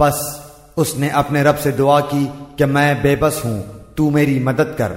پس اس نے اپنے رب سے دعا کی کہ میں بے بس ہوں، تو میری مدد کر۔